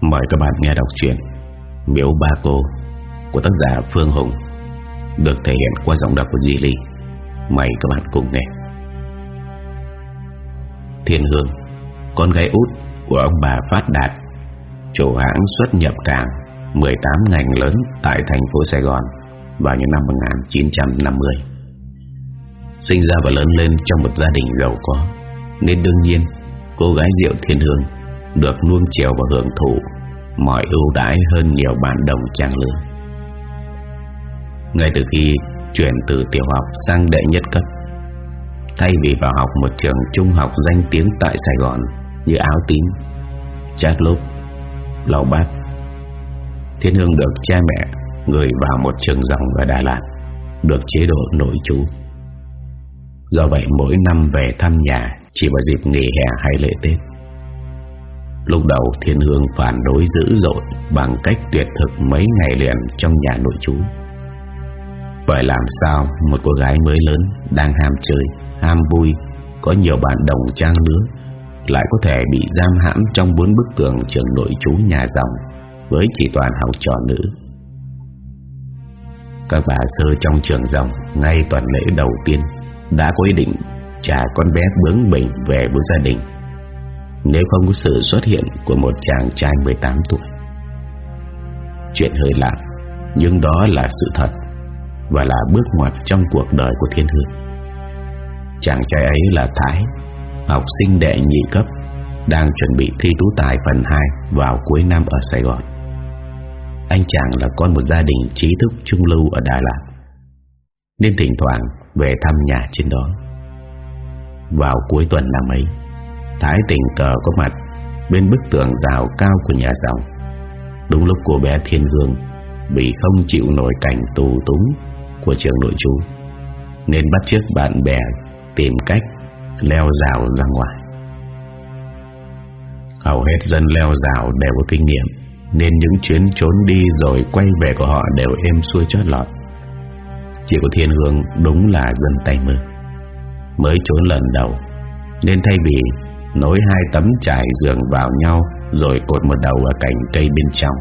Mời các bạn nghe đọc truyện Miếu Ba Cô của tác giả Phương Hùng được thể hiện qua giọng đọc của Di Ly. Mời các bạn cùng nghe. Thiên Hương, con gái út của ông bà Phát Đạt, chủ hãng xuất nhập cảng 18 ngành lớn tại thành phố Sài Gòn vào những năm 1950. Sinh ra và lớn lên trong một gia đình giàu có, nên đương nhiên cô gái Diệu Thiên Hương được nuông chiều và hưởng thụ mọi ưu đãi hơn nhiều bạn đồng trang lứa. Ngay từ khi chuyển từ tiểu học sang đệ nhất cấp, thay vì vào học một trường trung học danh tiếng tại Sài Gòn như áo tím, chát lốp, lầu bát, Thiên Hương được cha mẹ gửi vào một trường dòng ở Đà Lạt, được chế độ nội trú. Do vậy mỗi năm về thăm nhà chỉ vào dịp nghỉ hè hay lễ Tết. Lúc đầu Thiên Hương phản đối dữ dội bằng cách tuyệt thực mấy ngày liền trong nhà nội chú. Vậy làm sao một cô gái mới lớn đang ham chơi, ham vui, có nhiều bạn đồng trang lứa lại có thể bị giam hãm trong bốn bức tường trường nội chú nhà dòng với chỉ toàn học trò nữ. Các bà sơ trong trường dòng ngay tuần lễ đầu tiên đã có ý định trả con bé bướng bỉnh về với gia đình nếu không có sự xuất hiện của một chàng trai 18 tuổi. Chuyện hơi lạ, nhưng đó là sự thật và là bước ngoặt trong cuộc đời của Thiên Hương. Chàng trai ấy là Thái, học sinh đệ nhị cấp, đang chuẩn bị thi tú tài phần 2 vào cuối năm ở Sài Gòn. Anh chàng là con một gia đình trí thức trung lưu ở Đà Lạt, nên thỉnh thoảng về thăm nhà trên đó. Vào cuối tuần năm ấy, Thái tình cờ có mặt bên bức tường rào cao của nhà giàu. Đúng lúc cô bé Thiên Hương bị không chịu nổi cảnh tù túng của trường nội trú, nên bắt chước bạn bè tìm cách leo rào ra ngoài. Hầu hết dân leo rào đều có kinh nghiệm, nên những chuyến trốn đi rồi quay về của họ đều êm xuôi chót lọt. Chỉ có Thiên Hương đúng là dân tay mơ. Mới trốn lần đầu, nên thay vì nối hai tấm trải giường vào nhau, rồi cột một đầu ở cành cây bên trong.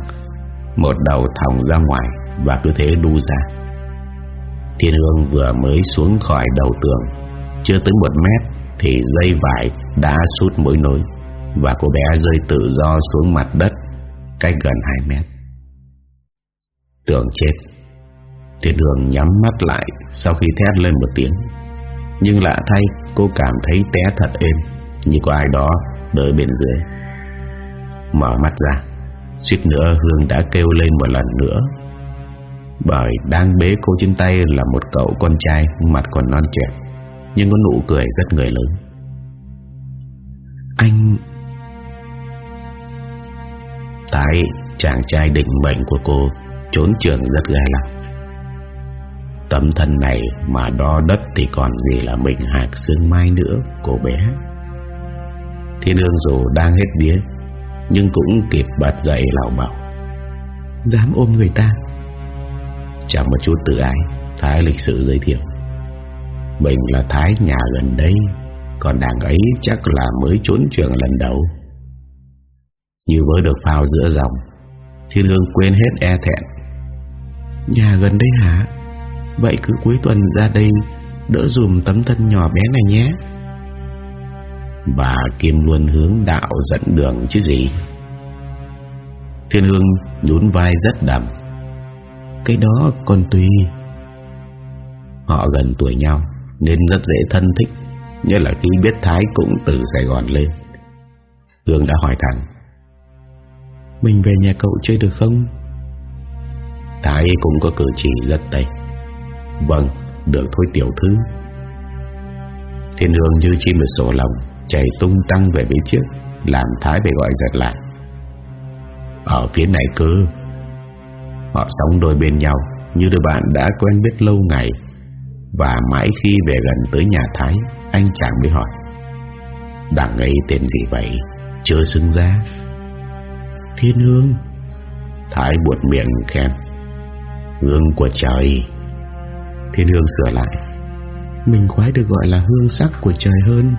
Một đầu thòng ra ngoài và cứ thế đu ra. Thiên hương vừa mới xuống khỏi đầu tường, chưa tới một mét thì dây vải đã sút mỗi nối và cô bé rơi tự do xuống mặt đất cách gần hai mét. Tưởng chết, thiên hương nhắm mắt lại sau khi thét lên một tiếng. Nhưng lạ thay, cô cảm thấy té thật êm như có ai đó đợi bên dưới. Mở mắt ra, Suýt nữa Hương đã kêu lên một lần nữa. Bởi đang bế cô trên tay là một cậu con trai Mặt còn non trẻ, Nhưng có nụ cười rất người lớn. Anh Tại chàng trai định mệnh của cô, Trốn trường rất gai lắm. Tấm thân này mà đo đất thì còn gì là mình hạc xương mai nữa, Cô bé. Thiên Hương dù đang hết đĩa Nhưng cũng kịp bật dậy lào bảo Dám ôm người ta? Chẳng một chút tự ái Thái lịch sự giới thiệu. Mình là Thái nhà gần đây Còn đàn ấy chắc là mới trốn trường lần đầu. Như với được phao giữa dòng Thiên Hương quên hết e thẹn. Nhà gần đây hả? Vậy cứ cuối tuần ra đây Đỡ dùm tấm thân nhỏ bé này nhé Bà Kim luôn hướng đạo dẫn đường chứ gì. Thiên Hương nhún vai rất đậm. Cái đó còn tùy. Họ gần tuổi nhau Nên rất dễ thân thích Như là khi biết Thái cũng từ Sài Gòn lên. Hương đã hỏi thẳng. Mình về nhà cậu chơi được không? Thái cũng có cử chỉ rất tây. Vâng, được thôi tiểu thư. Thiên Hương như chim ở sổ lòng chạy tung tăng về phía trước làm Thái phải gọi giật lại. Ở phía này cơ. Họ sống đôi bên nhau, như đôi bạn đã quen biết lâu ngày. Và mãi khi về gần tới nhà Thái, anh chàng mới hỏi, đằng ấy tên gì vậy? Chưa xứng ra. Thiên hương. Thái buột miệng khen, hương của trời. Thiên hương sửa lại, mình khoái được gọi là hương sắc của trời hơn.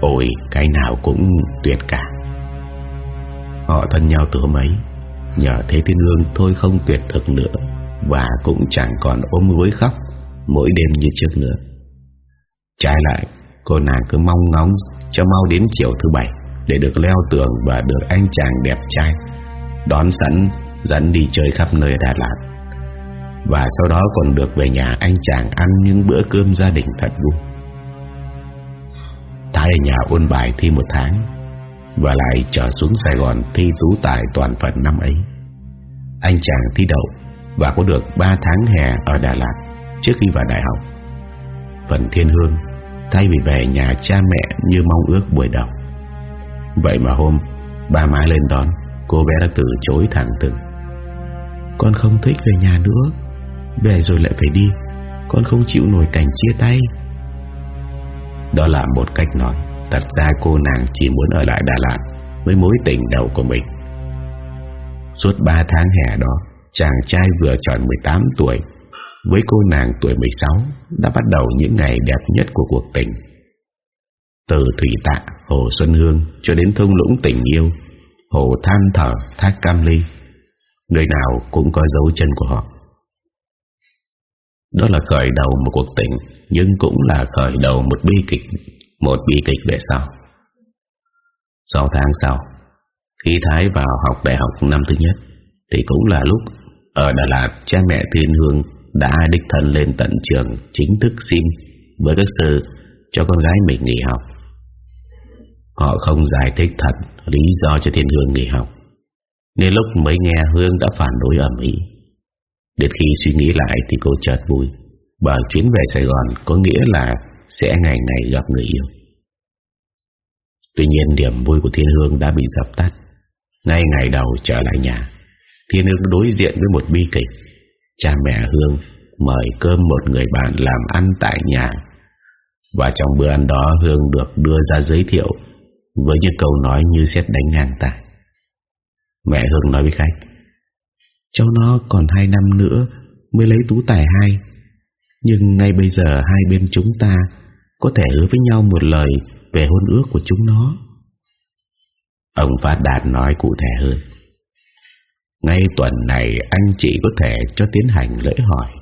Ôi, cái nào cũng tuyệt cả. Họ thân nhau từ hôm ấy, Nhờ thế thiên hương thôi không tuyệt thực nữa, Và cũng chẳng còn ôm gối khóc Mỗi đêm như trước nữa. Trái lại, Cô nàng cứ mong ngóng Cho mau đến chiều thứ bảy Để được leo tường và được anh chàng đẹp trai, Đón sẵn Dẫn đi chơi khắp nơi Đà Lạt. Và sau đó còn được về nhà anh chàng Ăn những bữa cơm gia đình thật vui. Thái ở nhà ôn bài thi một tháng, Và lại trở xuống Sài Gòn Thi tú tài toàn phần năm ấy. Anh chàng thi đậu Và có được 3 tháng hè ở Đà Lạt Trước khi vào đại học. Phần thiên hương, Thay vì về nhà cha mẹ như mong ước buổi đầu. Vậy mà hôm, Ba má lên đón, Cô bé đã từ chối thẳng thừng. Con không thích về nhà nữa, Về rồi lại phải đi. Con không chịu nổi cảnh chia tay. Đó là một cách nói Thật ra cô nàng chỉ muốn ở lại Đà Lạt Với mối tình đầu của mình. Suốt 3 tháng hè đó Chàng trai vừa tròn 18 tuổi Với cô nàng tuổi 16 Đã bắt đầu những ngày đẹp nhất của cuộc tình. Từ Thủy Tạ, Hồ Xuân Hương Cho đến thung lũng tình yêu Hồ Than Thở, Thác Cam Ly Nơi nào cũng có dấu chân của họ. Đó là khởi đầu một cuộc tình nhưng cũng là khởi đầu một bi kịch, Một bi kịch về sau. Sáu tháng sau, Khi Thái vào học đại học năm thứ nhất, Thì cũng là lúc Ở Đà Lạt, cha mẹ Thiên Hương Đã đích thân lên tận trường Chính thức xin với các sư Cho con gái mình nghỉ học. Họ không giải thích thật lý do cho Thiên Hương nghỉ học, Nên lúc mới nghe Hương đã phản đối ở Mỹ. Đến khi suy nghĩ lại thì cô chợt vui. Bởi chuyến về Sài Gòn có nghĩa là sẽ ngày ngày gặp người yêu. Tuy nhiên điểm vui của Thiên Hương đã bị dập tắt. Ngay ngày đầu trở lại nhà, Thiên Hương đối diện với một bi kịch. Cha mẹ Hương mời cơm một người bạn làm ăn tại nhà. Và trong bữa ăn đó, Hương được đưa ra giới thiệu với những câu nói như xét đánh ngang tài Mẹ Hương nói với khách, Cháu nó còn hai năm nữa Mới lấy tú tài hai nhưng ngay bây giờ hai bên chúng ta Có thể hứa với nhau một lời Về hôn ước của chúng nó. Ông Phát Đạt nói cụ thể hơn. Ngay tuần này, Anh chị có thể cho tiến hành lễ hỏi.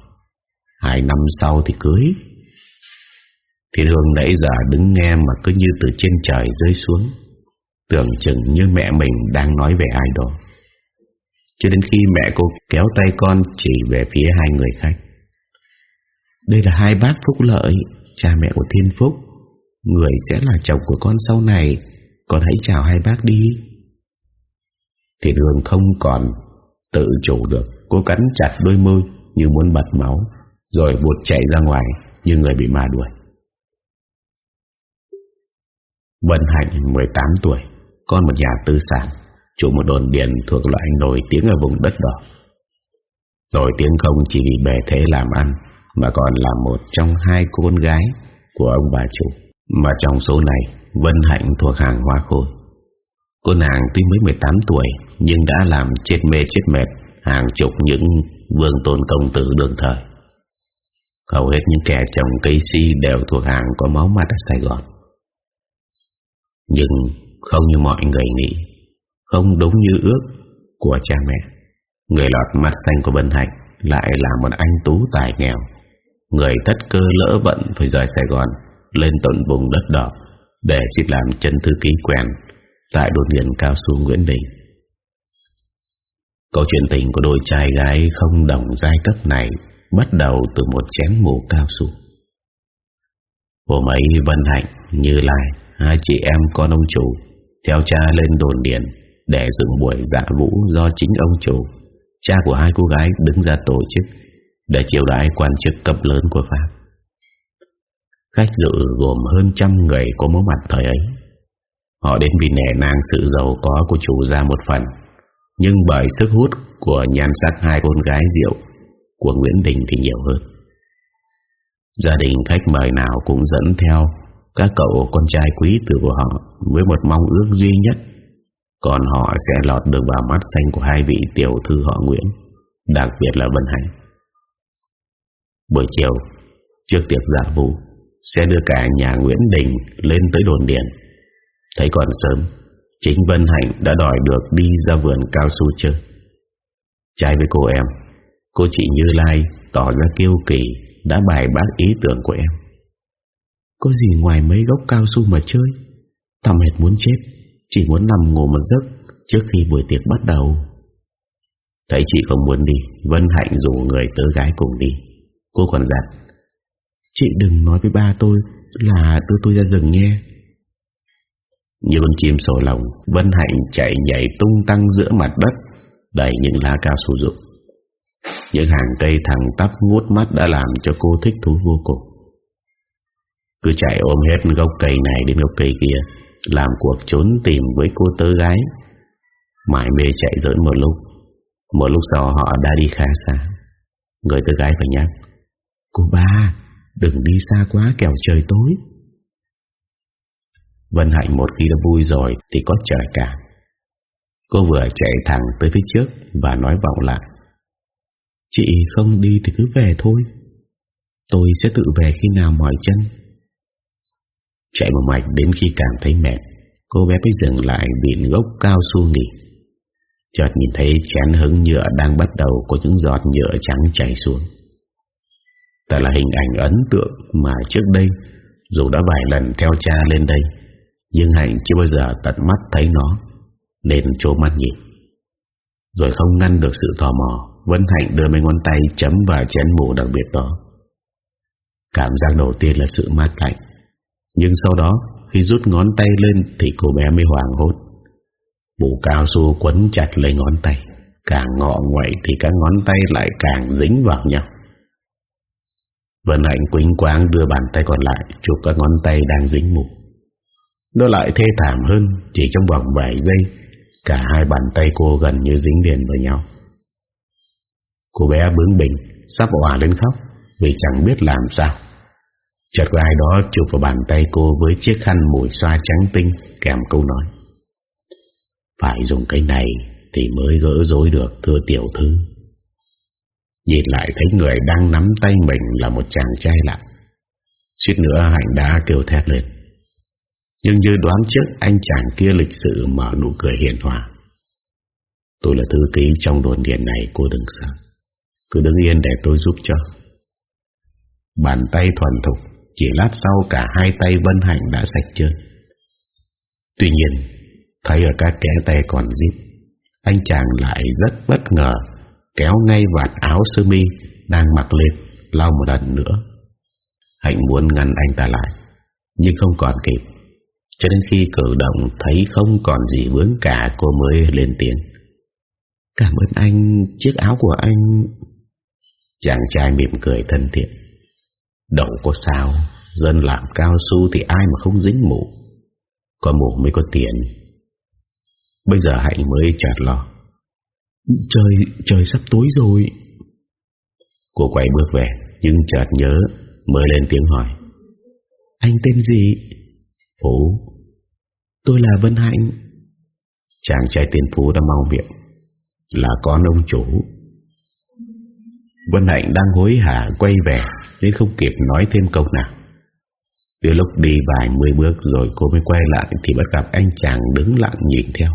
Hai năm sau thì cưới. Thiên Hương nãy giờ đứng nghe mà cứ như từ trên trời rơi xuống, Tưởng chừng như mẹ mình đang nói về ai đó. Cho đến khi mẹ cô kéo tay con chỉ về phía hai người khách đây là hai bác Phúc Lợi, Cha mẹ của Thiên Phúc. Người sẽ là chồng của con sau này, Con hãy chào hai bác đi. Thiên Hương không còn tự chủ được Cô cắn chặt đôi môi như muốn bật máu, Rồi buộc chạy ra ngoài như người bị ma đuổi. Vân Hạnh 18 tuổi, Con một nhà tư sản, Chủ một đồn điện thuộc loại nổi tiếng ở vùng đất đỏ. Nổi tiếng không chỉ vì bề thế làm ăn mà còn là một trong hai cô con gái Của ông bà chủ, Mà trong số này Vân Hạnh thuộc hàng hoa khôi. Cô nàng tuy mới 18 tuổi, Nhưng đã làm chết mê chết mệt Hàng chục những vương tôn công tử đương thời. Hầu hết những kẻ trồng cây si Đều thuộc hàng có máu mặt ở Sài Gòn. Nhưng không như mọi người nghĩ, Không đúng như ước của cha mẹ, Người lọt mắt xanh của Vân Hạnh Lại là một anh tú tài nghèo. Người thất cơ lỡ vận Phải rời Sài Gòn Lên tận vùng đất đỏ Để xin làm chân thư ký quen Tại đồn điền cao su Nguyễn Đình. Câu chuyện tình của đôi trai gái Không đồng giai cấp này Bắt đầu từ một chén mù cao su. Hôm ấy Vân Hạnh như lai hai chị em con ông chủ theo cha lên đồn điền để dựng buổi dạ vũ do chính ông chủ, cha của hai cô gái đứng ra tổ chức để chiêu đãi quan chức cấp lớn của Pháp. Khách dự gồm hơn trăm người có mối mặt thời ấy. Họ đến vì nể nang sự giàu có của chủ ra một phần, nhưng bởi sức hút của nhan sắc hai con gái rượu của Nguyễn Đình thì nhiều hơn. Gia đình khách mời nào cũng dẫn theo các cậu con trai quý tử của họ với một mong ước duy nhất còn họ sẽ lọt được vào mắt xanh của hai vị tiểu thư họ Nguyễn đặc biệt là Vân Hành buổi chiều, trước tiệc dạ vũ sẽ đưa cả nhà Nguyễn Đình lên tới đồn điện. Thấy còn sớm, Chính Vân Hạnh đã đòi được đi ra vườn cao su chơi. Trái với cô em, Cô chị Như Lai tỏ ra kiêu kỳ, Đã bài bác ý tưởng của em. Có gì ngoài mấy gốc cao su mà chơi? Thầm hệt muốn chết, Chỉ muốn nằm ngủ một giấc Trước khi buổi tiệc bắt đầu. Thấy chị không muốn đi, Vân Hạnh rủ người tớ gái cùng đi. Cô còn dặn, Chị đừng nói với ba tôi Là đưa tôi ra rừng nghe Như con chim sổ lòng Vân Hạnh chạy nhảy tung tăng giữa mặt đất, Đầy những lá cao su rụng. Những hàng cây thẳng tắp ngút mắt Đã làm cho cô thích thú vô cùng. Cứ chạy ôm hết gốc cây này đến gốc cây kia, Làm cuộc trốn tìm với cô tớ gái. Mãi mê chạy dỡn một lúc Một lúc sau họ đã đi khá xa. Người tớ gái phải nhắc Cô ba, Đừng đi xa quá, kẻo trời tối. Vân Hạnh một khi đã vui rồi Thì có trời cả. Cô vừa chạy thẳng tới phía trước Và nói vọng lại. Chị không đi thì cứ về thôi. Tôi sẽ tự về khi nào mỏi chân. Chạy một mạch đến khi cảm thấy mệt, Cô bé mới dừng lại biển gốc cao su nghỉ. Chợt nhìn thấy chén hứng nhựa Đang bắt đầu có những giọt nhựa trắng chảy xuống. Thật là hình ảnh ấn tượng Mà trước đây, Dù đã vài lần theo cha lên đây, Nhưng Hạnh chưa bao giờ tận mắt thấy nó, Nên trố mắt nhìn. Rồi không ngăn được sự tò mò Vân Hạnh đưa mấy ngón tay chấm vào chén mù đặc biệt đó. Cảm giác đầu tiên là sự mát lạnh, Nhưng sau đó, Khi rút ngón tay lên Thì cô bé mới hoảng hốt. Mũ cao su quấn chặt lấy ngón tay, Càng ngọ ngoại Thì các ngón tay lại càng dính vào nhau. Vân Hạnh quính quáng đưa bàn tay còn lại, Chụp các ngón tay đang dính mù Nó lại thê thảm hơn, Chỉ trong vòng vài giây, Cả hai bàn tay cô gần như dính liền với nhau. Cô bé bướng bỉnh, Sắp hòa lên khóc, Vì chẳng biết làm sao. Chợt có ai đó chụp vào bàn tay cô Với chiếc khăn mùi xoa trắng tinh, Kèm câu nói. Phải dùng cái này Thì mới gỡ rối được, thưa tiểu thư. Nhìn lại thấy người đang nắm tay mình Là một chàng trai lạ. Suýt nữa Hạnh đã kêu thét lên. Nhưng như đoán trước, Anh chàng kia lịch sự mở nụ cười hiền hòa. Tôi là thư ký trong đồn điện này, Cô đừng sợ. Cứ đứng yên để tôi giúp cho. Bàn tay thuần thục, Chỉ lát sau cả hai tay Vân Hạnh đã sạch chơi. Tuy nhiên, Thấy ở các kẽ tay còn díp, Anh chàng lại rất bất ngờ Kéo ngay vạt áo sơ mi Đang mặc lên, Lau một lần nữa. Hạnh muốn ngăn anh ta lại, Nhưng không còn kịp. Cho đến khi cử động thấy không còn gì vướng cả, Cô mới lên tiếng. Cảm ơn anh, Chiếc áo của anh. Chàng trai mỉm cười thân thiện. Đậu có sao, Dân làm cao su thì ai mà không dính mũ. Có mũ mới có tiền. Bây giờ Hạnh mới chợt lo. Trời, trời sắp tối rồi. Cô quay bước về Nhưng chợt nhớ Mới lên tiếng hỏi. Anh tên gì? Phú. Tôi là Vân Hạnh. Chàng trai tên Phú đã mau miệng. Là con ông chủ. Vân Hạnh đang hối hả quay về Nên không kịp nói thêm câu nào. Từ lúc đi vài mươi bước rồi cô mới quay lại Thì bắt gặp anh chàng đứng lặng nhìn theo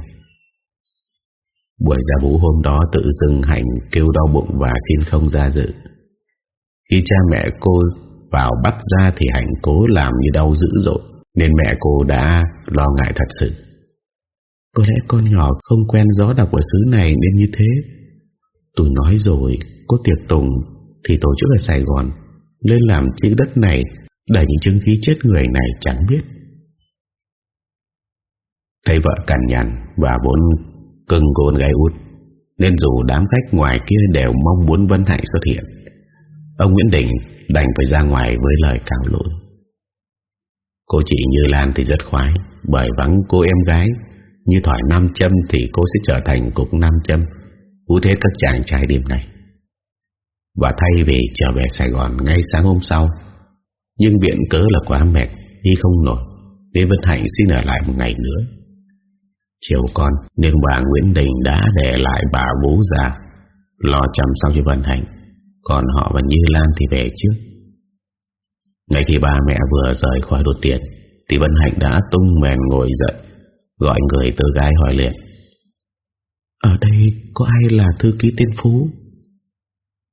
Buổi ra vũ hôm đó tự dưng Hạnh kêu đau bụng và xin không ra dự. Khi cha mẹ cô vào bắt ra thì Hạnh cố làm như đau dữ dội, Nên mẹ cô đã lo ngại thật sự. Có lẽ con nhỏ không quen gió đọc ở xứ này nên như thế. Tôi nói rồi, có tiệc tùng thì tổ chức ở Sài Gòn lên làm chữ đất này, đầy những chứng khí chết người này chẳng biết. Thấy vợ cằn nhằn và vốn cưng gồn gai út, nên dù đám khách ngoài kia đều mong muốn Vân Hạnh xuất hiện. Ông Nguyễn Đình đành phải ra ngoài với lời cao lỗi. Cô chị Như Lan thì rất khoái, bởi vắng cô em gái, như thỏi nam châm thì cô sẽ trở thành cục nam châm hút hết các chàng trai đêm này và thay vì trở về Sài Gòn ngay sáng hôm sau, Nhưng viện cớ là quá mệt, Đi không nổi, Nên Vân Hạnh xin ở lại một ngày nữa Chiều con Nên bà Nguyễn Đình đã để lại bà bố già Lo chăm sóc cho Vân Hạnh Còn họ và Như Lan thì về trước. Ngay khi ba mẹ vừa rời khỏi đột tiền, Thì Vân Hạnh đã tung mền ngồi dậy Gọi người từ gái hỏi liền. Ở đây có ai là thư ký tên Phú?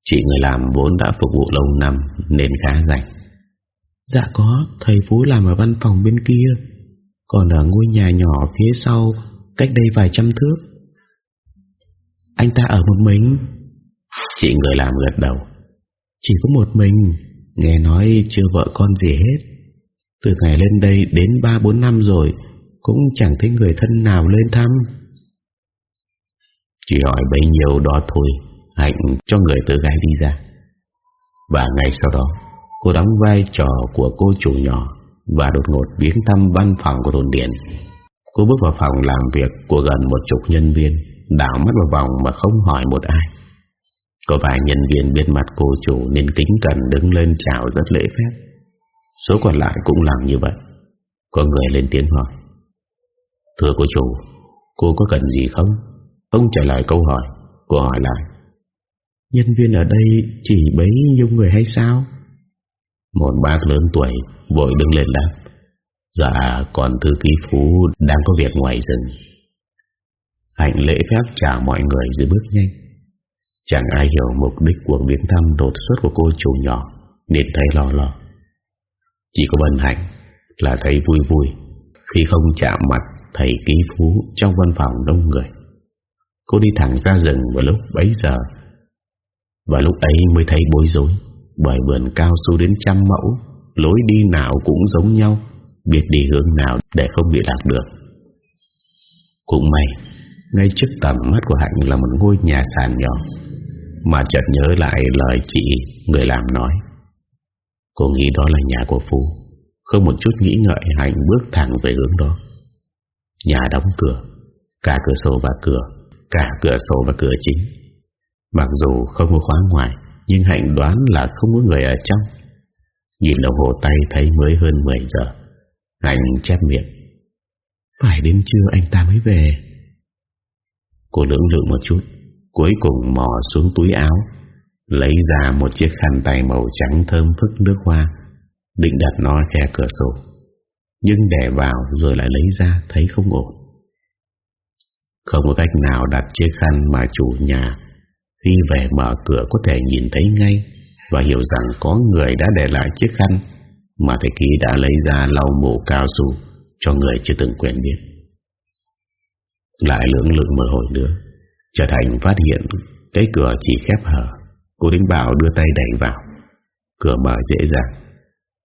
Chị người làm vốn đã phục vụ lâu năm Nên khá rảnh. Dạ có Thầy Phú làm ở văn phòng bên kia Còn ở ngôi nhà nhỏ phía sau. Cách đây vài trăm thước Anh ta ở một mình. Chị người làm gật đầu. Chỉ có một mình Nghe nói chưa vợ con gì hết. Từ ngày lên đây đến 3-4 năm rồi Cũng chẳng thấy người thân nào lên thăm. Chỉ hỏi bấy nhiêu đó thôi Hạnh cho người tự gái đi ra. Và ngày sau đó Cô đóng vai trò của cô chủ nhỏ Và đột ngột biến thăm văn phòng của đồn điện Cô bước vào phòng làm việc của gần một chục nhân viên, Đảo mắt vào vòng mà không hỏi một ai. Có vài nhân viên biết mặt cô chủ Nên kính cẩn đứng lên chào rất lễ phép. Số còn lại cũng làm như vậy. Có người lên tiếng hỏi. Thưa cô chủ, Cô có cần gì không? Ông trả lời câu hỏi, Cô hỏi lại. Nhân viên ở đây chỉ bấy nhiêu người hay sao? Một bác lớn tuổi Vội đứng lên đáp. Dạ còn thư ký Phú Đang có việc ngoài rừng. Hạnh lễ phép chào mọi người rồi bước nhanh. Chẳng ai hiểu mục đích cuộc biến thăm đột xuất của cô chủ nhỏ, Nên thấy lo lo. Chỉ có bần Hạnh là thấy vui vui Khi không chạm mặt thầy ký phú trong văn phòng đông người. Cô đi thẳng ra rừng vào lúc bấy giờ. Và lúc ấy mới thấy bối rối, Bởi vườn cao su đến trăm mẫu, Lối đi nào cũng giống nhau. Biết đi hướng nào để không bị lạc được. Cũng may, Ngay trước tầm mắt của Hạnh là một ngôi nhà sàn nhỏ, Mà chợt nhớ lại lời chị, Người làm nói. Cô nghĩ đó là nhà của Phú, Không một chút nghĩ ngợi Hạnh bước thẳng về hướng đó. Nhà đóng cửa, Cả cửa sổ và cửa, Cả cửa sổ và cửa chính. Mặc dù không có khóa ngoài, Nhưng Hạnh đoán là không có người ở trong. Nhìn đồng hồ tay thấy mới hơn 10 giờ. Hạnh chép miệng. Phải đến trưa anh ta mới về. Cô lưỡng lự một chút, Cuối cùng mò xuống túi áo, Lấy ra một chiếc khăn tay màu trắng thơm phức nước hoa, Định đặt nó khe cửa sổ. Nhưng để vào rồi lại lấy ra, thấy không ổn. Không có cách nào đặt chiếc khăn mà chủ nhà Khi về mở cửa có thể nhìn thấy ngay Và hiểu rằng có người đã để lại chiếc khăn. Mà thầy ký đã lấy ra lau mổ cao su Cho người chưa từng quen biết. Lại lưỡng lự một hồi nữa Trở thành phát hiện Cái cửa chỉ khép hở, Cô Đinh Bảo đưa tay đẩy vào. Cửa mở dễ dàng,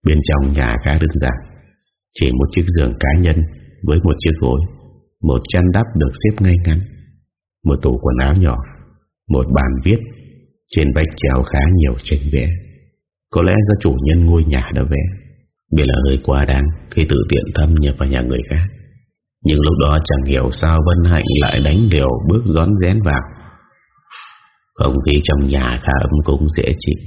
Bên trong nhà khá đơn giản, Chỉ một chiếc giường cá nhân Với một chiếc gối, Một chăn đắp được xếp ngay ngắn, Một tủ quần áo nhỏ, Một bàn viết, Trên vách treo khá nhiều tranh vẽ. Có lẽ do chủ nhân ngôi nhà đã vẽ Biết là hơi quá đáng Khi tự tiện thâm nhập vào nhà người khác. Nhưng lúc đó chẳng hiểu sao Vân Hạnh lại đánh liều bước gión rén vào. Không khí trong nhà khá ấm cúng dễ chịu.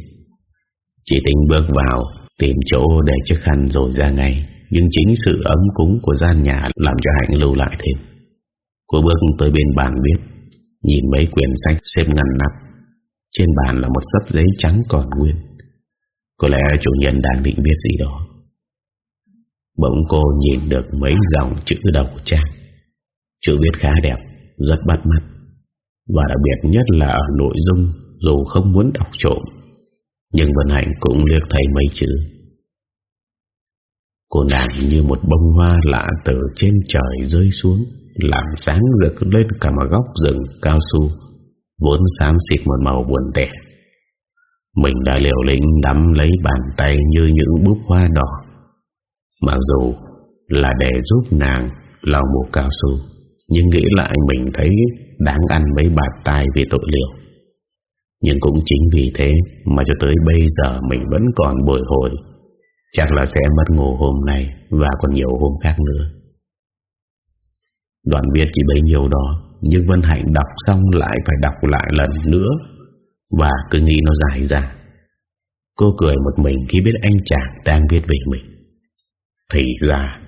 Chỉ tính bước vào, Tìm chỗ để chiếc khăn rồi ra ngay. Nhưng chính sự ấm cúng của gian nhà Làm cho Hạnh lưu lại thêm. Cô bước tới bên bàn viết Nhìn mấy quyển sách xếp ngăn nắp. Trên bàn là một sấp giấy trắng còn nguyên. Có lẽ chủ nhân đang định viết gì đó. Bỗng cô nhìn được mấy dòng chữ đầu trang Chữ viết khá đẹp, Rất bắt mắt. Và đặc biệt nhất là ở nội dung, Dù không muốn đọc trộm, Nhưng Vân Hạnh cũng liếc thấy mấy chữ. Cô nàng như một bông hoa lạ từ trên trời rơi xuống, Làm sáng rực lên cả một góc rừng cao su, Vốn xám xịt một màu buồn tẻ. Mình đã liều lĩnh nắm lấy bàn tay như những búp hoa đỏ. Mặc dù là để giúp nàng lau mũ cao su, Nhưng nghĩ lại mình thấy đáng ăn mấy bạt tay vì tội liều. Nhưng cũng chính vì thế mà cho tới bây giờ mình vẫn còn bồi hồi. Chắc là sẽ mất ngủ hôm nay và còn nhiều hôm khác nữa. Đoạn viết chỉ bấy nhiêu đó, Nhưng Vân Hạnh đọc xong lại phải đọc lại lần nữa. Và cứ nghĩ nó dài ra. Cô cười một mình khi biết anh chàng đang viết về mình. Thì ra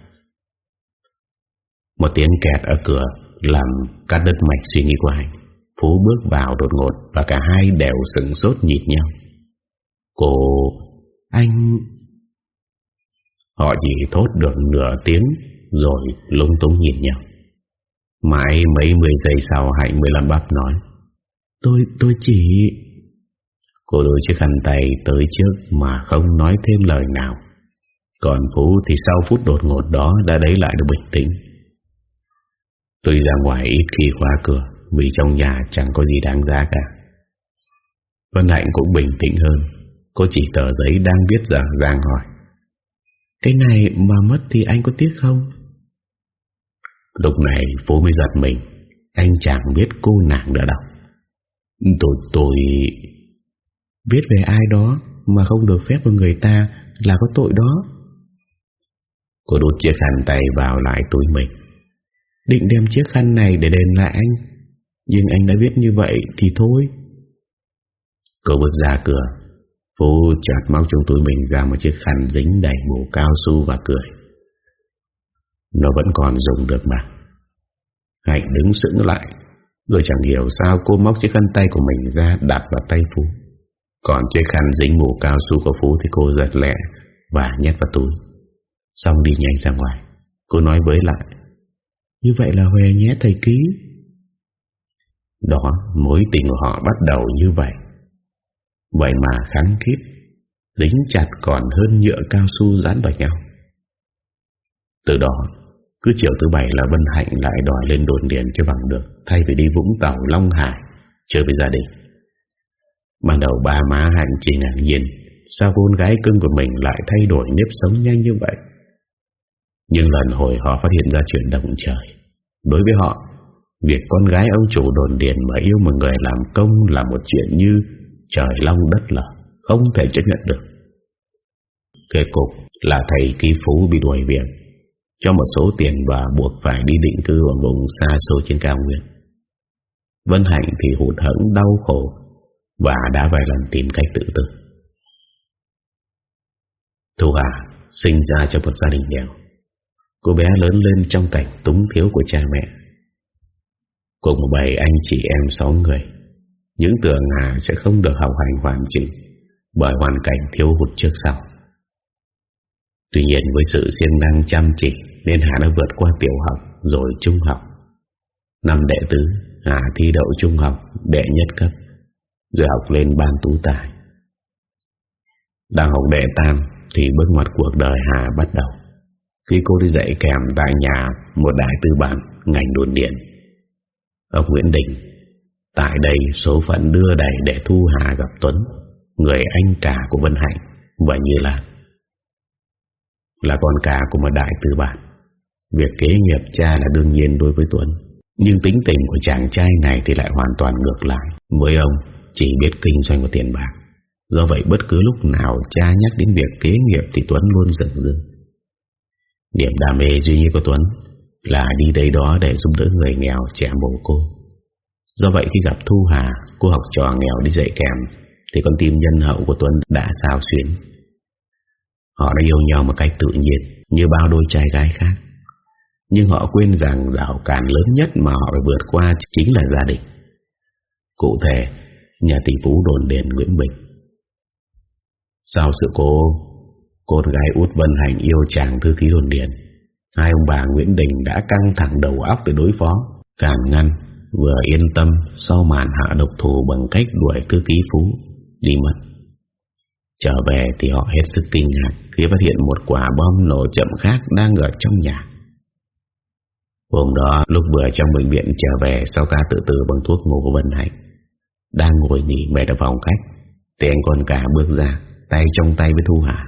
Một tiếng kẹt ở cửa Làm cắt đứt mạch suy nghĩ của anh. Phú bước vào đột ngột Và cả hai đều sừng sốt nhịp nhau. Cô Anh Họ chỉ thốt được nửa tiếng Rồi lung túng nhìn nhau. Mãi mấy mươi giây sau Hạnh mới làm bắp nói Tôi, tôi chỉ... Cô đưa chiếc khăn tay tới trước mà không nói thêm lời nào. Còn Phú thì sau phút đột ngột đó đã lấy lại được bình tĩnh. Tôi ra ngoài ít khi khóa cửa Vì trong nhà chẳng có gì đáng giá cả. Vân Hạnh cũng bình tĩnh hơn. Cô chỉ tờ giấy đang viết dở dàng hỏi Cái này mà mất thì anh có tiếc không? Lúc này Phú mới giật mình. Anh chẳng biết cô nàng đã đọc. Tôi, tôi... Viết về ai đó Mà không được phép của người ta Là có tội đó. Cô đút chiếc khăn tay vào lại túi mình. Định đem chiếc khăn này để đền lại anh. Nhưng anh đã viết như vậy Thì thôi. Cô bước ra cửa. Phú chặt móc trong túi mình ra một chiếc khăn dính đầy mù cao su và cười. Nó vẫn còn dùng được mà. Hạnh đứng sững lại. Rồi chẳng hiểu sao cô móc chiếc khăn tay của mình ra đặt vào tay Phú còn chiếc khăn dính mù cao su của Phú thì cô giật lẹ và nhét vào túi. Xong đi nhanh ra ngoài. Cô nói với lại, Như vậy là Huệ nhé, thầy ký. Đó, mối tình của họ bắt đầu như vậy. Vậy mà kháng khít Dính chặt còn hơn nhựa cao su dán vào nhau. Từ đó, Cứ chiều thứ bảy là Vân Hạnh lại đòi lên đồn điền cho bằng được, Thay vì đi Vũng Tàu, Long Hải, Chơi với gia đình. Ban đầu ba má Hạnh chỉ ngạc nhiên Sao con gái cưng của mình lại thay đổi nếp sống nhanh như vậy Nhưng lần hồi họ phát hiện ra chuyện động trời Đối với họ Việc con gái ông chủ đồn điền mà yêu một người làm công là một chuyện như trời long đất lở, không thể chấp nhận được. Kết cục là thầy ký phú bị đuổi việc, cho một số tiền và buộc phải đi định cư ở vùng xa xôi trên cao nguyên. Vân Hạnh thì hụt hẫng đau khổ và đã vài lần tìm cách tự tử. Thu Hà sinh ra trong một gia đình nghèo. Cô bé lớn lên trong cảnh túng thiếu của cha mẹ. Cùng một bầy anh chị em sáu người những tưởng Hà sẽ không được học hành hoàn chỉnh bởi hoàn cảnh thiếu hụt trước sau. Tuy nhiên với sự siêng năng chăm chỉ nên Hà đã vượt qua tiểu học rồi trung học. Năm đệ tứ, Hà thi đậu trung học đệ nhất cấp, rồi học lên ban tú tài. Đang học đệ tam thì bước ngoặt cuộc đời Hà bắt đầu. Khi cô đi dạy kèm tại nhà một đại tư bản ngành đồn điện. Ông Nguyễn Đình, Tại đây số phận đưa đẩy để Thu Hà gặp Tuấn, Người anh cả của Vân Hạnh Và Như Lan Là con cả của một đại tư bản Việc kế nghiệp cha là đương nhiên đối với Tuấn Nhưng tính tình của chàng trai này Thì lại hoàn toàn ngược lại Với ông chỉ biết kinh doanh và tiền bạc. Do vậy, bất cứ lúc nào cha nhắc đến việc kế nghiệp Thì Tuấn luôn giận dữ. Điểm đam mê duy nhất của Tuấn Là đi đây đó để giúp đỡ người nghèo, trẻ mồ côi. Do vậy, khi gặp Thu Hà, Cô học trò nghèo đi dạy kèm, Thì con tim nhân hậu của Tuấn đã sao xuyến. Họ đã yêu nhau một cách tự nhiên, Như bao đôi trai gái khác. Nhưng họ quên rằng rào cản lớn nhất mà họ phải vượt qua chính là gia đình. Cụ thể Nhà tỷ phú đồn đền Nguyễn Bình Sau sự cố, Cô gái út Vân Hành yêu chàng thư ký đồn điền Hai ông bà Nguyễn Đình đã căng thẳng đầu óc để đối phó Càng ngăn, vừa yên tâm, sau màn hạ độc thủ bằng cách đuổi thư ký phú, đi mất. Trở về thì họ hết sức kinh ngạc khi phát hiện một quả bom nổ chậm khác đang ở trong nhà. Hôm đó, lúc vừa trong bệnh viện trở về, sau ca tự tử bằng thuốc ngủ của Vân Hạnh. Đang ngồi nghỉ mệt ở phòng khách thì anh con cả bước ra tay trong tay với Thu Hà.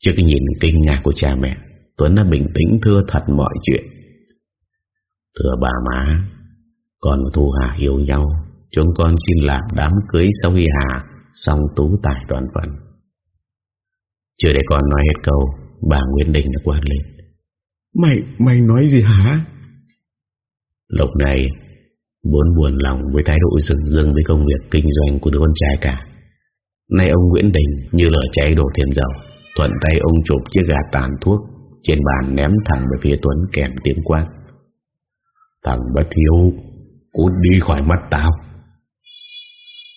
Trước cái nhìn kinh ngạc của cha mẹ Tuấn đã bình tĩnh thưa thật mọi chuyện. Thưa bà má còn Thu Hà hiểu nhau Chúng con xin làm đám cưới sau khi Hà Xong tú tài toàn phần Chưa để con nói hết câu Bà Nguyễn Đình đã quát lên Mày, mày nói gì hả? Lúc này Vốn buồn lòng với thái độ rừng rừng với công việc kinh doanh của đứa con trai cả. Nay ông Nguyễn Đình như lửa cháy đổ thêm dầu, Thuận tay ông chụp chiếc gà tàn thuốc, Trên bàn ném thẳng về phía Tuấn kèm tiếng quát. Thằng bất hiếu, Cút đi khỏi mắt tao.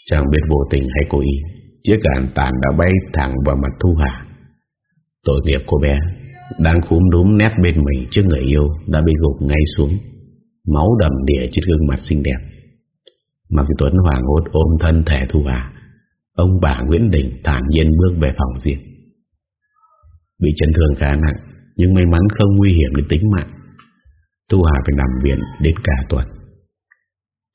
Chẳng biết vô tình hay cố ý, Chiếc gà tàn đã bay thẳng vào mặt Thu Hà. Tội nghiệp cô bé, Đang khúm đúm nét bên mình trước người yêu Đã bị gục ngay xuống. Máu đầm đìa trên gương mặt xinh đẹp. Mặc dù Tuấn Hoàng hốt ôm thân thể Thu Hà, Ông bà Nguyễn Đình thản nhiên bước về phòng riêng. Bị chấn thương khá nặng, Nhưng may mắn không nguy hiểm đến tính mạng. Thu Hà phải nằm viện đến cả tuần.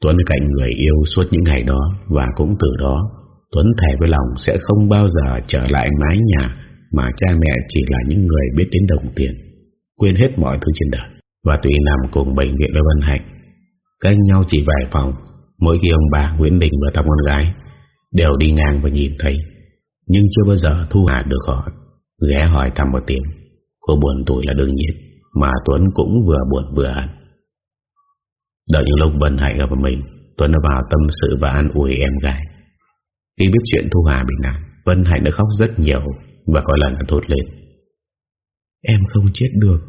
Tuấn cạnh người yêu suốt những ngày đó, Và cũng từ đó, Tuấn thề với lòng sẽ không bao giờ trở lại mái nhà Mà cha mẹ chỉ là những người biết đến đồng tiền, Quên hết mọi thứ trên đời. Và tùy nằm cùng bệnh viện với Vân Hạnh. Cách nhau chỉ vài phòng, Mỗi khi ông bà Nguyễn Đình và thăm con gái Đều đi ngang và nhìn thấy. Nhưng chưa bao giờ Thu Hà được hỏi Ghé hỏi thăm một tiếng. Cô buồn tuổi là đương nhiên, Mà Tuấn cũng vừa buồn vừa ăn. Đợi những lúc Vân Hạnh gặp mình, Tuấn đã vào tâm sự và an ủi em gái. Khi biết chuyện Thu Hà bị nạn, Vân Hạnh đã khóc rất nhiều Và có lần thốt lên. Em không chết được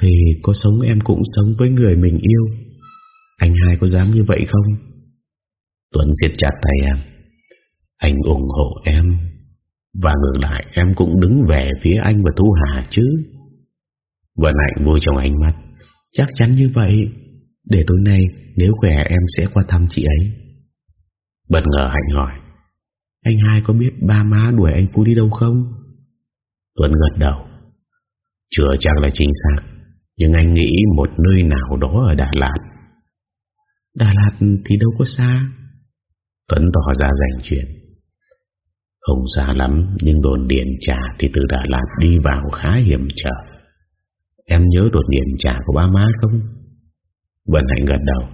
thì có sống em cũng sống với người mình yêu. Anh hai có dám như vậy không? Tuấn siết chặt tay em. Anh ủng hộ em. Và ngược lại em cũng đứng về phía anh và Thu Hà chứ. Vân Hạnh vui trong ánh mắt. Chắc chắn như vậy. Để tối nay nếu khỏe em sẽ qua thăm chị ấy. Bất ngờ Hạnh hỏi. Anh hai có biết ba má đuổi anh Phú đi đâu không? Tuấn gật đầu. Chưa chắc là chính xác Nhưng anh nghĩ một nơi nào đó ở Đà Lạt. Đà Lạt thì đâu có xa. Tuấn tỏ ra giành chuyện. Không xa lắm Nhưng đồn điện trả Thì từ Đà Lạt đi vào khá hiểm trở. Em nhớ đồn điện trả của ba má không? Vân Hạnh gật đầu.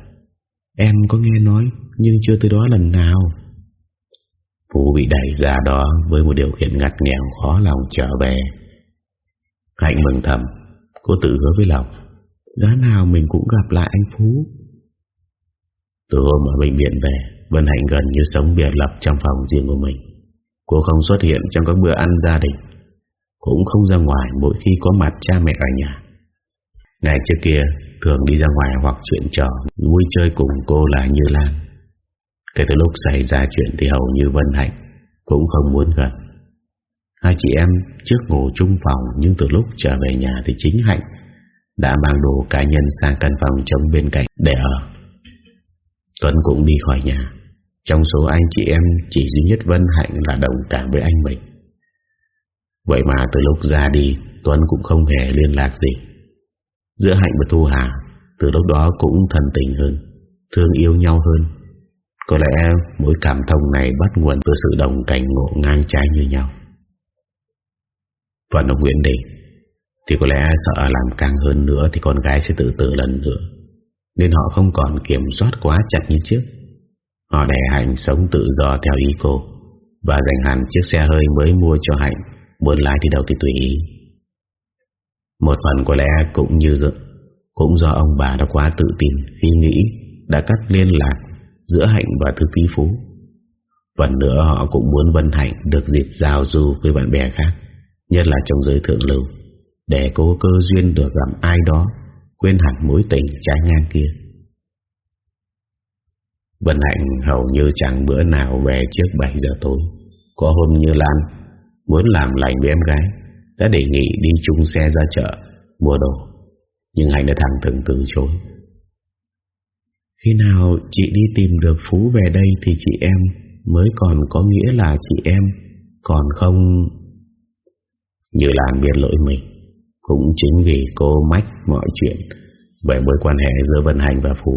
Em có nghe nói Nhưng chưa tới đó lần nào. Phú bị đẩy ra đó Với một điều kiện ngặt nghèo khó lòng trở về. Hạnh mừng thầm Cô tự hứa với lòng Giá nào mình cũng gặp lại anh Phú. Từ hôm ở bệnh viện về, Vân Hạnh gần như sống biệt lập trong phòng riêng của mình. Cô không xuất hiện trong các bữa ăn gia đình, Cũng không ra ngoài mỗi khi có mặt cha mẹ ở nhà. Ngày trước kia, thường đi ra ngoài hoặc chuyện trò, Vui chơi cùng cô là Như Lan. Kể từ lúc xảy ra chuyện thì hầu như Vân Hạnh Cũng không muốn gần Hai chị em trước ngủ chung phòng, Nhưng từ lúc trở về nhà thì chính Hạnh Đã mang đồ cá nhân sang căn phòng trống bên cạnh để ở. Tuấn cũng đi khỏi nhà. Trong số anh chị em, chỉ duy nhất Vân Hạnh là đồng cảm với anh mình. Vậy mà từ lúc ra đi, Tuấn cũng không hề liên lạc gì. Giữa Hạnh và Thu Hà, Từ lúc đó cũng thân tình hơn, Thương yêu nhau hơn. Có lẽ mỗi cảm thông này bắt nguồn từ sự đồng cảnh ngộ ngang trái như nhau. Phần ông Nguyễn Đình Thì có lẽ sợ làm càng hơn nữa Thì con gái sẽ tự tử lần nữa. Nên họ không còn kiểm soát quá chặt như trước. Họ để Hạnh sống tự do theo ý cô. Và dành hẳn chiếc xe hơi mới mua cho Hạnh Muốn lái đi đâu thì tùy ý. Một phần có lẽ cũng như Cũng do ông bà đã quá tự tin Khi nghĩ đã cắt liên lạc Giữa Hạnh và Thư Ký Phú. Phần nữa họ cũng muốn Vân Hạnh Được dịp giao du với bạn bè khác. Nhất là trong giới thượng lưu, Để cô cơ duyên được gặp ai đó, Quên hẳn mối tình trái ngang kia. Vân Hạnh hầu như chẳng bữa nào về trước 7 giờ tối. Có hôm như Lan Muốn làm lành với em gái, Đã đề nghị đi chung xe ra chợ, Mua đồ. Nhưng Hạnh đã thẳng thừng từ chối. Khi nào chị đi tìm được Phú về đây Thì chị em mới còn có nghĩa là chị em Còn không như Lan biết lỗi mình Cũng chính vì cô mách mọi chuyện Về mối quan hệ giữa Vân Hành và Phú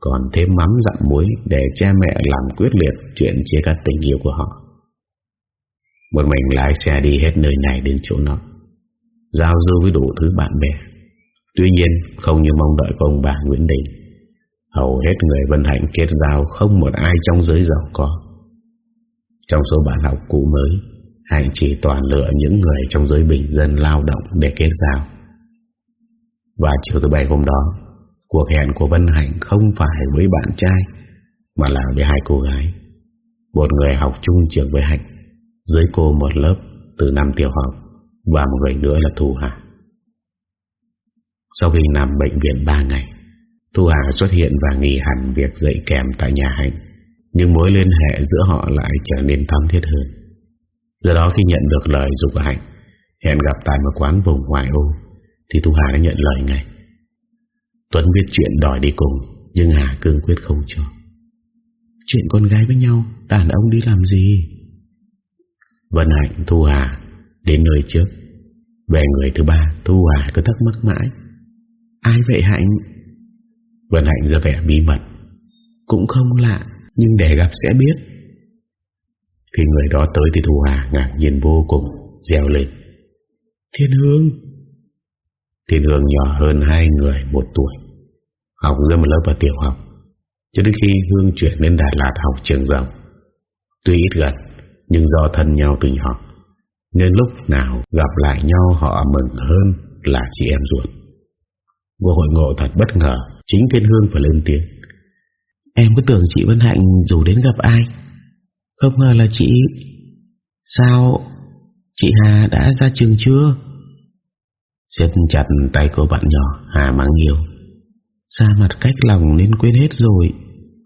còn thêm mắm dặm muối để cha mẹ làm quyết liệt chuyện chia cắt tình yêu của họ. Một mình lái xe đi hết nơi này đến chỗ nọ, giao du với đủ thứ bạn bè. Tuy nhiên, không như mong đợi của ông bà Nguyễn Đình, hầu hết người Vân Hạnh kết giao không một ai trong giới giàu có. Trong số bạn học cũ mới, Hạnh chỉ toàn lựa những người trong giới bình dân lao động để kết giao. Và chiều thứ bảy hôm đó, Cuộc hẹn của Vân Hạnh không phải với bạn trai Mà là với hai cô gái. Một người học chung trường với Hạnh Dưới cô một lớp từ năm tiểu học Và một người nữa là Thu Hà. Sau khi nằm bệnh viện 3 ngày Thu Hà xuất hiện và nghỉ hẳn việc dạy kèm tại nhà Hạnh Nhưng mối liên hệ giữa họ lại trở nên thắm thiết hơn. Do đó khi nhận được lời dục và Hạnh, Hẹn gặp tại một quán vùng ngoại ô, Thì Thu Hà đã nhận lời ngay Tuấn biết chuyện đòi đi cùng, Nhưng Hà cương quyết không cho. Chuyện con gái với nhau, Đàn ông đi làm gì? Vân Hạnh, Thu Hà Đến nơi trước. Về người thứ ba, Thu Hà cứ thắc mắc mãi. Ai vậy Hạnh? Vân Hạnh ra vẻ bí mật. Cũng không lạ, Nhưng để gặp sẽ biết. Khi người đó tới thì Thu Hà ngạc nhiên vô cùng Reo lên. Thiên Hương! Thiên Hương nhỏ hơn hai người một tuổi Học giữa một lớp ở tiểu học. Cho đến khi Hương chuyển lên Đà Lạt học trường rộng Tuy ít gần Nhưng do thân nhau từ nhỏ Nên lúc nào gặp lại nhau Họ mừng hơn là chị em ruột. Cuộc hội ngộ thật bất ngờ Chính Thiên Hương phải lên tiếng. Em cứ tưởng chị Vân Hạnh dù đến gặp ai Không ngờ là chị Sao? Chị Hà đã ra trường chưa? Siết chặt tay cô bạn nhỏ Hà mang yêu Xa mặt cách lòng nên quên hết rồi.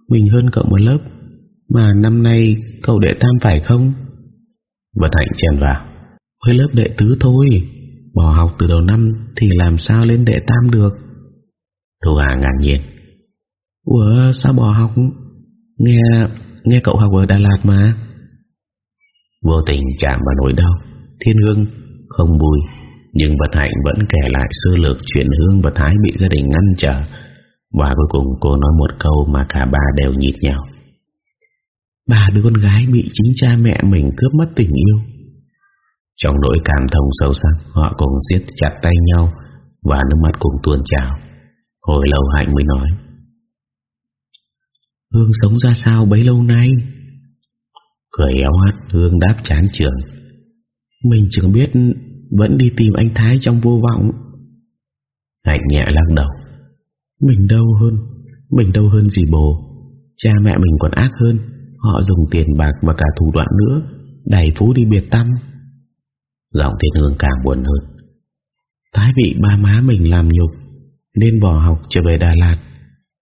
Mình hơn cậu một lớp Mà năm nay cậu đệ tam phải không? Vật hạnh chen vào. Với lớp đệ tứ thôi Bỏ học từ đầu năm Thì làm sao lên đệ tam được? Thu Hà ngạc nhiên. Ủa sao bỏ học? Nghe nghe cậu học ở Đà Lạt mà. Vô tình chạm vào nỗi đau Thiên Hương không vui Nhưng Vật Hạnh vẫn kể lại sơ lược chuyện Hương và Thái bị gia đình ngăn trở. Và cuối cùng cô nói một câu mà cả ba đều nhịp nhau Ba đứa con gái bị chính cha mẹ mình cướp mất tình yêu. Trong nỗi cảm thông sâu sắc Họ cùng siết chặt tay nhau Và nước mắt cùng tuôn trào. Hồi lâu Hạnh mới nói Hương sống ra sao bấy lâu nay? Cười éo hắt Hương đáp chán trường Mình chỉ biết Vẫn đi tìm anh Thái trong vô vọng. Hạnh nhẹ lắc đầu. Mình đâu hơn Mình đâu hơn gì bồ. Cha mẹ mình còn ác hơn Họ dùng tiền bạc và cả thủ đoạn nữa Đẩy Phú đi biệt tâm. Giọng thiên hương càng buồn hơn. Thái bị ba má mình làm nhục Nên bỏ học trở về Đà Lạt.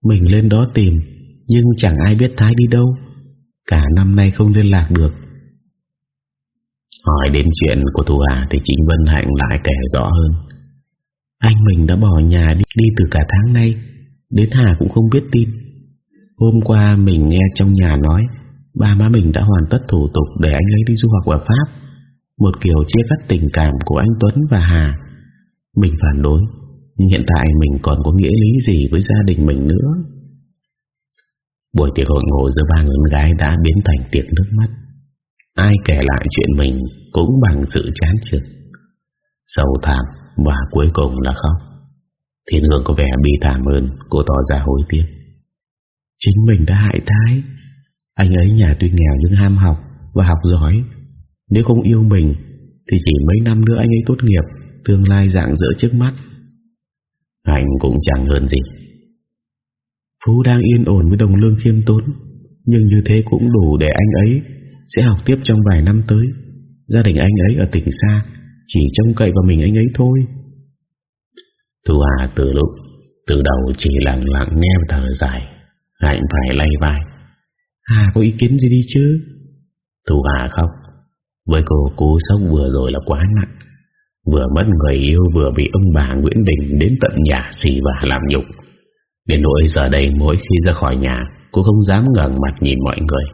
Mình lên đó tìm Nhưng chẳng ai biết Thái đi đâu. Cả năm nay không liên lạc được. Hỏi đến chuyện của Thu Hà Thì chính Vân Hạnh lại kể rõ hơn. Anh mình đã bỏ nhà đi, đi từ cả tháng nay. Đến Hà cũng không biết tin. Hôm qua mình nghe trong nhà nói Ba má mình đã hoàn tất thủ tục Để anh lấy đi du học ở Pháp. Một kiểu chia cắt tình cảm của anh Tuấn và Hà. Mình phản đối. Nhưng hiện tại mình còn có nghĩa lý gì Với gia đình mình nữa Buổi tiệc hội ngộ giữa ba người gái đã biến thành tiệc nước mắt. Ai kể lại chuyện mình cũng bằng sự chán chường. sầu thảm và cuối cùng là khóc. Thiên Hương có vẻ bi thảm hơn, cô tỏ ra hối tiếc. Chính mình đã hại Thái. Anh ấy nhà tuy nghèo nhưng ham học và học giỏi. Nếu không yêu mình thì chỉ mấy năm nữa anh ấy tốt nghiệp, tương lai dạng dỡ trước mắt. Anh cũng chẳng hơn gì. Phú đang yên ổn với đồng lương khiêm tốn Nhưng như thế cũng đủ để anh ấy Sẽ học tiếp trong vài năm tới. Gia đình anh ấy ở tỉnh xa Chỉ trông cậy vào mình anh ấy thôi. Thu Hà từ lúc Từ đầu chỉ lặng lặng nghe thở dài Hạnh phải lay vai. Hà có ý kiến gì đi chứ? Thu Hà khóc. Với cô cú sốc vừa rồi là quá nặng. Vừa mất người yêu Vừa bị ông bà Nguyễn Đình Đến tận nhà xì và làm nhục Đến nỗi giờ đây mỗi khi ra khỏi nhà Cô không dám ngẩng mặt nhìn mọi người.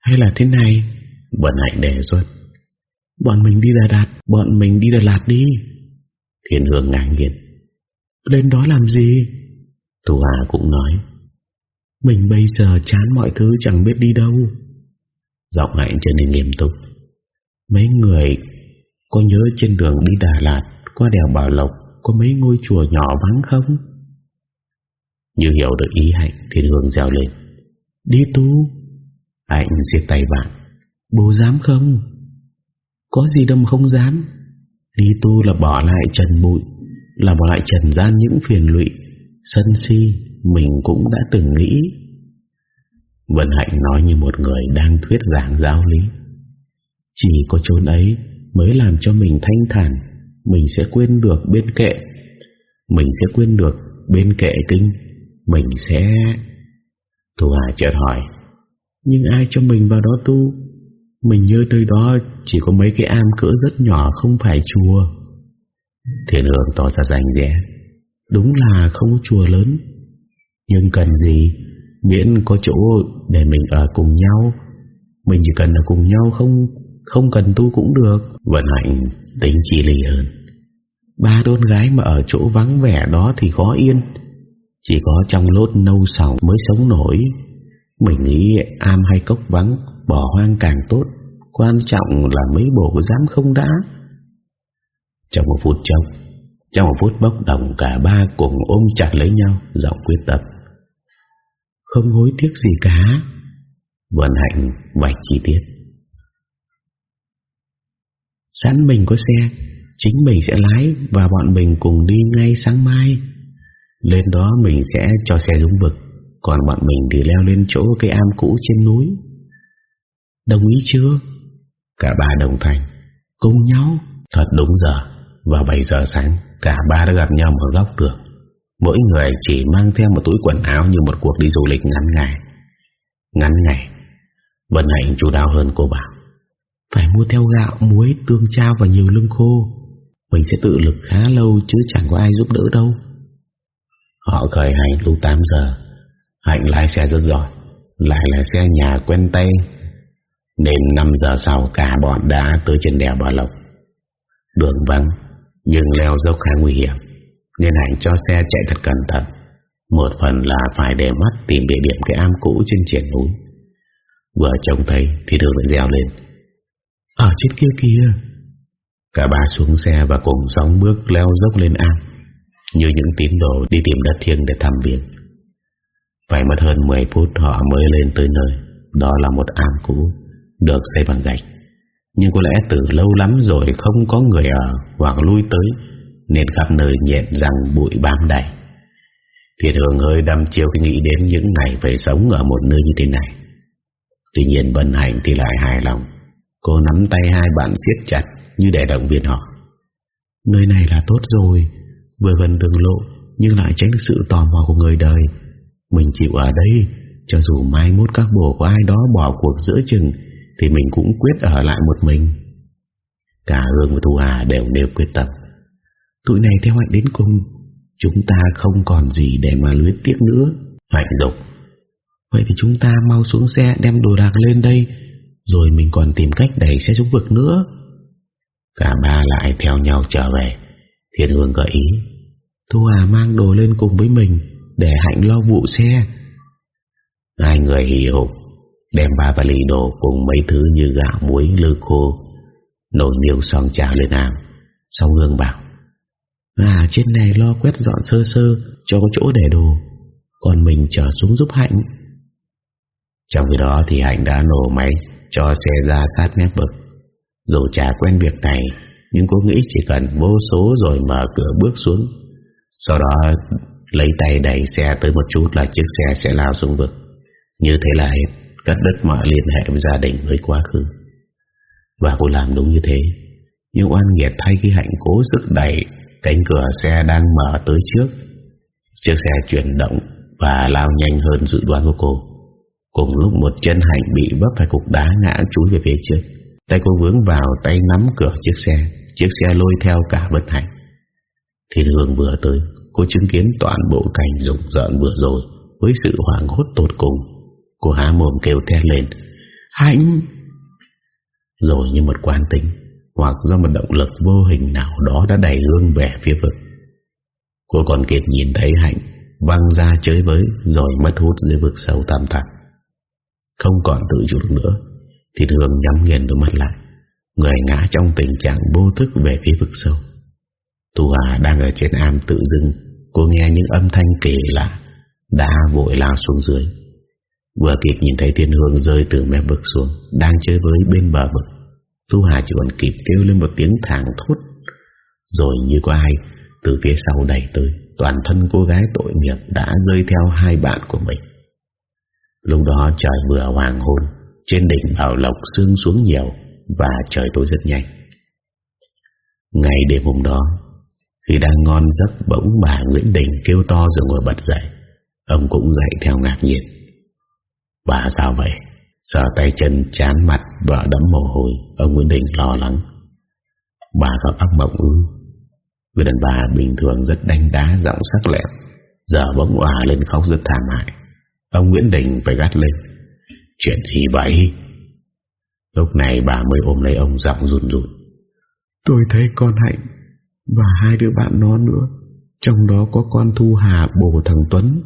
Hay là thế này Bận hạnh đề xuất. Bọn mình đi Đà Lạt Bọn mình đi Đà Lạt đi. Thiên Hương ngang nhiên. Lên đó làm gì? Thu Hà cũng nói. Mình bây giờ chán mọi thứ chẳng biết đi đâu. Giọng hạnh trở nên nghiêm túc. Mấy người Có nhớ trên đường đi Đà Lạt Qua đèo Bảo Lộc Có mấy ngôi chùa nhỏ vắng không như hiểu được ý Hạnh Thiên Hương reo lên. Đi tu Hạnh giết tay bạn. Bố dám không? Có gì đâu không dám? Đi tu là bỏ lại trần bụi, Là bỏ lại trần gian những phiền lụy. Sân si, Mình cũng đã từng nghĩ. Vân Hạnh nói như một người Đang thuyết giảng giáo lý. Chỉ có chốn ấy Mới làm cho mình thanh thản. Mình sẽ quên được bên kệ Mình sẽ quên được bên kệ kinh mình sẽ... Thu Hà chợt hỏi, Nhưng ai cho mình vào đó tu? Mình nhớ nơi đó Chỉ có mấy cái am cỡ rất nhỏ, Không phải chùa. Thiên Hương tỏ ra rành rẽ, Đúng là không có chùa lớn, Nhưng cần gì? Miễn có chỗ để mình ở cùng nhau. Mình chỉ cần ở cùng nhau, Không không cần tu cũng được. Vận hạnh tính chi lì hơn, Ba đôn gái mà ở chỗ vắng vẻ đó Thì khó yên. Chỉ có trong lốt nâu sầu mới sống nổi. Mình nghĩ am hay cốc vắng, Bỏ hoang càng tốt. Quan trọng là mấy bộ dám không đã. Trong một phút trong Trong một phút bốc đồng, Cả ba cùng ôm chặt lấy nhau, Giọng quyết tâm. Không hối tiếc gì cả. Vận hạnh vạch chi tiết. Sẵn mình có xe, Chính mình sẽ lái Và bọn mình cùng đi ngay sáng mai. Lên đó mình sẽ cho xe dũng vực Còn bọn mình thì leo lên chỗ cây am cũ trên núi. Đồng ý chưa? Cả ba đồng thành Cùng nhau. Thật đúng giờ Vào 7 giờ sáng Cả ba đã gặp nhau một góc đường Mỗi người chỉ mang theo một túi quần áo Như một cuộc đi du lịch ngắn ngày. Ngắn ngày Vân Hạnh chủ đạo hơn cô bảo. Phải mua theo gạo, muối, tương trao và nhiều lương khô. Mình sẽ tự lực khá lâu Chứ chẳng có ai giúp đỡ đâu. Họ khởi hành lúc 8 giờ. Hạnh lái xe rất giỏi, Lại là xe nhà quen tay. Nên 5 giờ sau Cả bọn đã tới trên đèo Bà Lộc. Đường vắng, Nhưng leo dốc khá nguy hiểm, Nên Hạnh cho xe chạy thật cẩn thận. Một phần là phải để mắt Tìm địa điểm cái am cũ trên triển núi. Vừa trông thấy Thì đường lại dèo lên. Ở trên kia kia Cả ba xuống xe và cùng sóng bước leo dốc lên am. Như những tín đồ đi tìm đất thiêng để thăm viếng Phải mất hơn 10 phút họ mới lên tới nơi. Đó là một am cũ, Được xây bằng gạch. Nhưng có lẽ từ lâu lắm rồi không có người ở hoặc lui tới, Nên khắp nơi nhẹn rằng bụi bám đầy. Thiệt hưởng hơi đâm chiêu khi nghĩ đến những ngày phải sống ở một nơi như thế này. Tuy nhiên Vân Hạnh thì lại hài lòng. Cô nắm tay hai bạn siết chặt Như để động viên họ. Nơi này là tốt rồi Vừa gần đường lộ, Nhưng lại tránh được sự tò mò của người đời. Mình chịu ở đây, Cho dù mai mốt các bồ của ai đó bỏ cuộc giữa chừng, Thì mình cũng quyết ở lại một mình. Cả Hương và Thu Hà đều đều quyết tâm. Tụi này theo hạnh đến cùng, Chúng ta không còn gì để mà luyến tiếc nữa. Hạnh đục Vậy thì chúng ta mau xuống xe đem đồ đạc lên đây, Rồi mình còn tìm cách đẩy xe xuống vực nữa. Cả ba lại theo nhau trở về. Thiên Hương gợi ý, Thu Hà mang đồ lên cùng với mình Để Hạnh lo vụ xe. Hai người hì hục, Đem ba vali đồ cùng mấy thứ như gạo, muối, lư khô, Nồi niêu xong trào lên ám Xong Hương bảo À trên này lo quét dọn sơ sơ, Cho có chỗ để đồ, Còn mình trở xuống giúp Hạnh. Trong khi đó thì Hạnh đã nổ máy Cho xe ra sát mép vực Dù chả quen việc này nhưng cô nghĩ chỉ cần vô số rồi mở cửa bước xuống. Sau đó, lấy tay đẩy xe tới một chút là chiếc xe sẽ lao xuống vực. Như thế là hết. Cắt đứt mọi liên hệ với gia đình với quá khứ. Và cô làm đúng như thế. Nhưng oan nghiệt thay khi hạnh cố sức đẩy Cánh cửa xe đang mở tới trước. Chiếc xe chuyển động Và lao nhanh hơn dự đoán của cô. Cùng lúc một chân hạnh bị vấp phải cục đá ngã chúi về phía trước. Tay cô vướng vào, tay nắm cửa chiếc xe. Chiếc xe lôi theo cả bất hạnh Thiên Hương vừa tới, Cô chứng kiến toàn bộ cảnh rụng rợn vừa rồi Với sự hoảng hốt tột cùng. Cô há mồm kêu thét lên, Hạnh! Rồi như một quan tính, Hoặc do một động lực vô hình nào đó Đã đẩy Hương về phía vực. Cô còn kịp nhìn thấy Hạnh Văng ra chơi với Rồi mất hút dưới vực sâu tam thẳm Không còn tự chủ được nữa, Thì Hương nhắm nghiền đôi mắt lại. Người ngã trong tình trạng vô thức về phía vực sâu. Tu Hà đang ở trên am tự dưng, Cô nghe những âm thanh kỳ lạ, Đã vội lao xuống dưới. Vừa kịp nhìn thấy thiên hương rơi từ mép vực xuống, Đang chơi với bên bờ vực Tu Hà chỉ còn kịp kêu lên một tiếng thảng thốt. Rồi như có ai, Từ phía sau đẩy tới, Toàn thân cô gái tội nghiệp đã rơi theo hai bạn của mình. Lúc đó trời vừa hoàng hôn, Trên đỉnh bảo lộc sương xuống nhiều và trời tối rất nhanh. Ngày đêm hôm đó, Khi đang ngon giấc, bỗng bà Nguyễn Đình kêu to rồi ngồi bật dậy. Ông cũng dậy theo ngạc nhiên. Bà sao vậy? Sợ tay chân chán mặt, Vợ đẫm mồ hôi, Ông Nguyễn Đình lo lắng. Bà gặp ác mộng ư? Người đàn bà bình thường rất đánh đá, Giọng sắc lẹm. Giờ bỗng hòa lên khóc rất thảm hại. Ông Nguyễn Đình phải gắt lên. Chuyện gì vậy? Lúc này bà mới ôm lấy ông giọng run run. Tôi thấy con Hạnh Và hai đứa bạn nó nữa Trong đó có con Thu Hà bồ thằng Tuấn.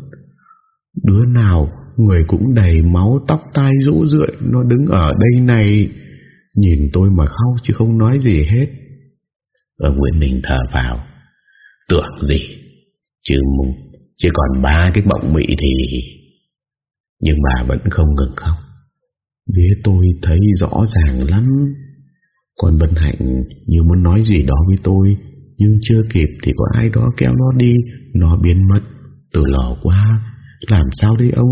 Đứa nào Người cũng đầy máu tóc tai rũ rượi Nó đứng ở đây này. Nhìn tôi mà khóc chứ không nói gì hết. Ông Nguyễn Đình thở vào. Tưởng gì? Chứ mùng Chỉ còn ba cái bọng mị thì Nhưng bà vẫn không ngừng khóc Vía tôi thấy rõ ràng lắm. Còn Vân Hạnh, như muốn nói gì đó với tôi, Nhưng chưa kịp thì có ai đó kéo nó đi. Nó biến mất. Từ lò qua. Làm sao đây ông?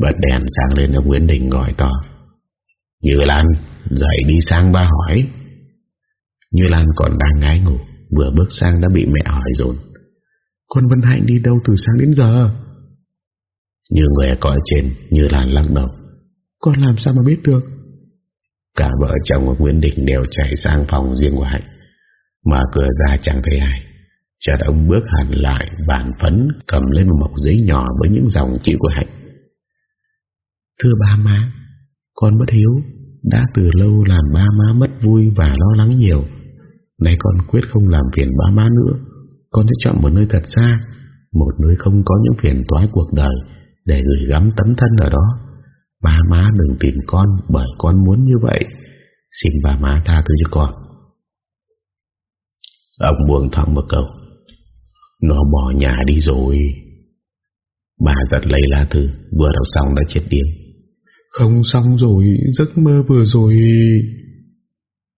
Bật đèn sang lên, ông Nguyễn Đình gọi to. Như Lan, Dậy đi sang ba hỏi. Như Lan còn đang ngái ngủ. Vừa bước sang đã bị mẹ hỏi dồn. Con Vân Hạnh đi đâu từ sáng đến giờ? Như người cõi trên, Như Lan lắc đầu. Con làm sao mà biết được? Cả vợ chồng của Nguyễn Đình đều chạy sang phòng riêng của Hạnh Mở cửa ra chẳng thấy ai. Chợt ông bước hẳn lại Bàn phấn cầm lên một mộc giấy nhỏ Với những dòng chữ của Hạnh. Thưa ba má Con bất hiếu Đã từ lâu làm ba má mất vui Và lo lắng nhiều. Nay con quyết không làm phiền ba má nữa. Con sẽ chọn một nơi thật xa Một nơi không có những phiền toái cuộc đời Để gửi gắm tấm thân ở đó Ba má đừng tìm con Bởi con muốn như vậy. Xin ba má tha thứ cho con. Ông buông thẳng một câu. Nó bỏ nhà đi rồi. Bà giật lấy lá thư, Vừa đọc xong đã chết điên Không xong rồi, Giấc mơ vừa rồi.